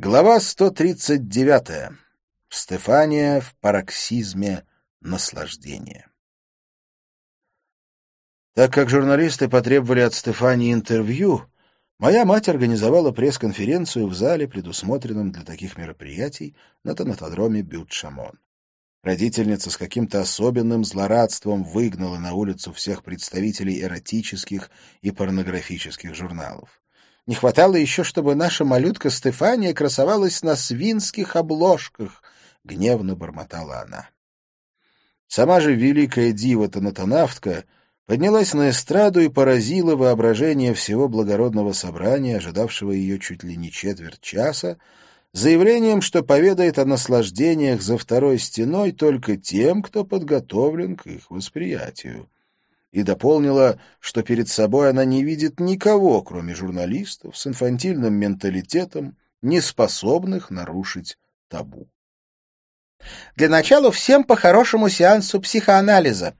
Глава 139. Стефания в пароксизме наслаждения. Так как журналисты потребовали от Стефании интервью, моя мать организовала пресс-конференцию в зале, предусмотренном для таких мероприятий на тонатодроме Бют-Шамон. Родительница с каким-то особенным злорадством выгнала на улицу всех представителей эротических и порнографических журналов. Не хватало еще, чтобы наша малютка Стефания красовалась на свинских обложках, — гневно бормотала она. Сама же великая дива-тонатонавтка поднялась на эстраду и поразила воображение всего благородного собрания, ожидавшего ее чуть ли не четверть часа, заявлением, что поведает о наслаждениях за второй стеной только тем, кто подготовлен к их восприятию и дополнила, что перед собой она не видит никого, кроме журналистов с инфантильным менталитетом, не способных нарушить табу. «Для начала всем по хорошему сеансу психоанализа,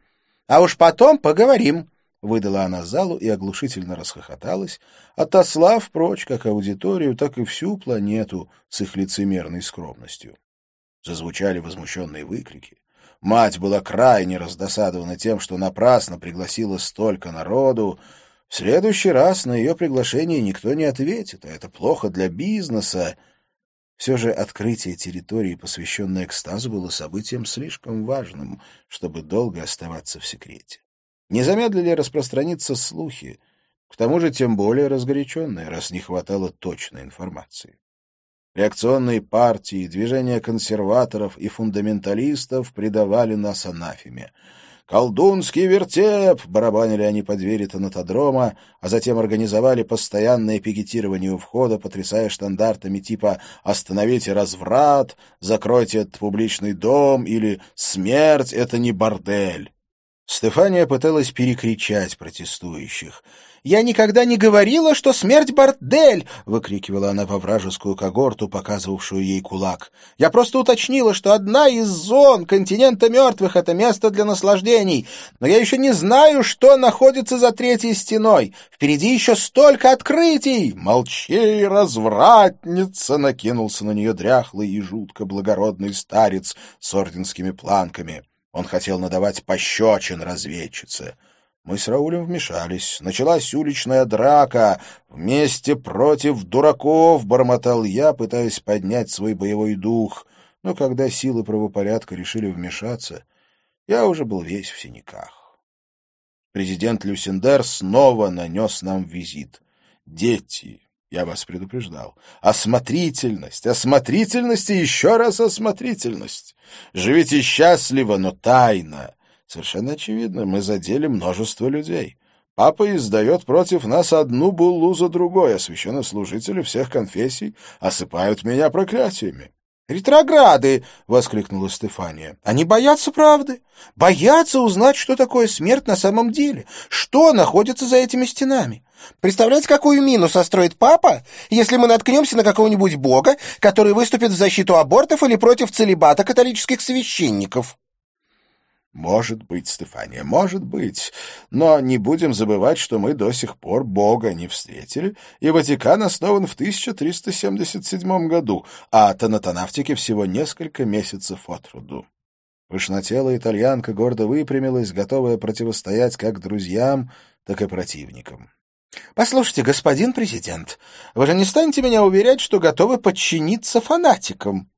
а уж потом поговорим», — выдала она залу и оглушительно расхохоталась, отослав прочь как аудиторию, так и всю планету с их лицемерной скромностью. Зазвучали возмущенные выкрики. Мать была крайне раздосадована тем, что напрасно пригласила столько народу. В следующий раз на ее приглашение никто не ответит, а это плохо для бизнеса. Все же открытие территории, посвященной экстазу, было событием слишком важным, чтобы долго оставаться в секрете. Не замедлили распространиться слухи, к тому же тем более разгоряченные, раз не хватало точной информации. Реакционные партии, движения консерваторов и фундаменталистов предавали нас анафеме. «Колдунский вертеп!» — барабанили они по двери тонатодрома, а затем организовали постоянное пикетирование у входа, потрясая штандартами типа «Остановите разврат», «Закройте этот публичный дом» или «Смерть — это не бордель». Стефания пыталась перекричать протестующих — «Я никогда не говорила, что смерть бордель!» — выкрикивала она во вражескую когорту, показывавшую ей кулак. «Я просто уточнила, что одна из зон континента мертвых — это место для наслаждений, но я еще не знаю, что находится за третьей стеной. Впереди еще столько открытий!» «Молчи, развратница!» — накинулся на нее дряхлый и жутко благородный старец с орденскими планками. Он хотел надавать пощечин разведчице. Мы с Раулем вмешались. Началась уличная драка. Вместе против дураков, бормотал я, пытаясь поднять свой боевой дух. Но когда силы правопорядка решили вмешаться, я уже был весь в синяках. Президент Люсендер снова нанес нам визит. Дети, я вас предупреждал. Осмотрительность, осмотрительность и еще раз осмотрительность. Живите счастливо, но тайно. Совершенно очевидно, мы задели множество людей. Папа издает против нас одну буллу за другой, а священнослужители всех конфессий осыпают меня проклятиями. «Ретрограды!» — воскликнула Стефания. «Они боятся правды, боятся узнать, что такое смерть на самом деле, что находится за этими стенами. Представляете, какую мину состроит папа, если мы наткнемся на какого-нибудь бога, который выступит в защиту абортов или против целебата католических священников?» Может быть, Стефания, может быть. Но не будем забывать, что мы до сих пор Бога не встретили, и Ватикан основан в 1377 году, а тонатонавтике всего несколько месяцев от роду. Пышнотелая итальянка гордо выпрямилась, готовая противостоять как друзьям, так и противникам. «Послушайте, господин президент, вы же не станете меня уверять, что готовы подчиниться фанатикам?»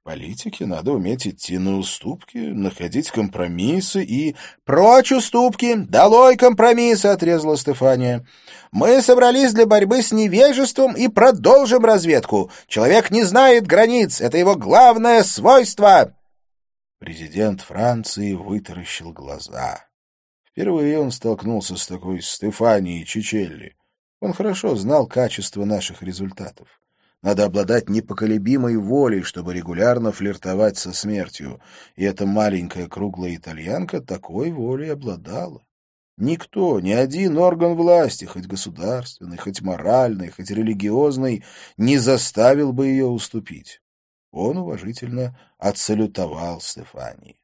В политике надо уметь идти на уступки, находить компромиссы и... — Прочь уступки! Долой компромиссы! — отрезала Стефания. — Мы собрались для борьбы с невежеством и продолжим разведку. Человек не знает границ. Это его главное свойство. Президент Франции вытаращил глаза. Впервые он столкнулся с такой Стефанией Чичелли. Он хорошо знал качество наших результатов. Надо обладать непоколебимой волей, чтобы регулярно флиртовать со смертью. И эта маленькая круглая итальянка такой волей обладала. Никто, ни один орган власти, хоть государственный, хоть моральный, хоть религиозный, не заставил бы ее уступить. Он уважительно отсалютовал Стефании.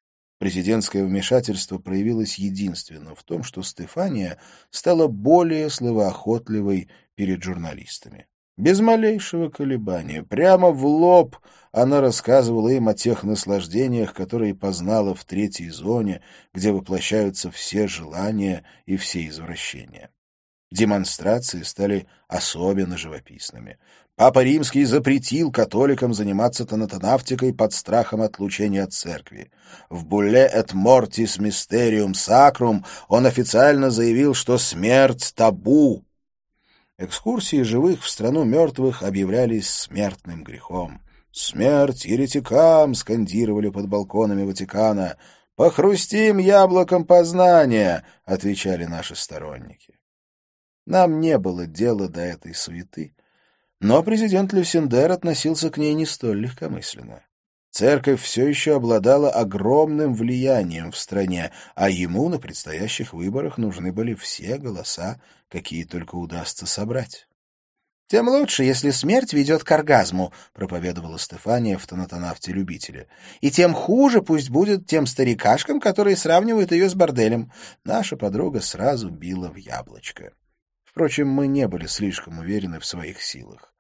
Президентское вмешательство проявилось единственно в том, что Стефания стала более словоохотливой перед журналистами. Без малейшего колебания, прямо в лоб она рассказывала им о тех наслаждениях, которые познала в третьей зоне, где воплощаются все желания и все извращения. Демонстрации стали особенно живописными. Папа Римский запретил католикам заниматься тонатонавтикой под страхом отлучения от церкви. В «Булле et mortis mysterium sacrum» он официально заявил, что смерть — табу. Экскурсии живых в страну мертвых объявлялись смертным грехом. «Смерть еретикам!» — скандировали под балконами Ватикана. «Похрустим яблоком познания!» — отвечали наши сторонники. Нам не было дела до этой суеты, но президент Люсендер относился к ней не столь легкомысленно. Церковь все еще обладала огромным влиянием в стране, а ему на предстоящих выборах нужны были все голоса, какие только удастся собрать. «Тем лучше, если смерть ведет к оргазму», — проповедовала Стефания в тонатонавте-любителе. «И тем хуже пусть будет тем старикашкам, которые сравнивают ее с борделем». Наша подруга сразу била в яблочко. Впрочем, мы не были слишком уверены в своих силах.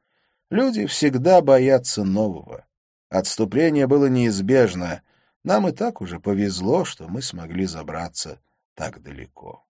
Люди всегда боятся нового. Отступление было неизбежно. Нам и так уже повезло, что мы смогли забраться так далеко.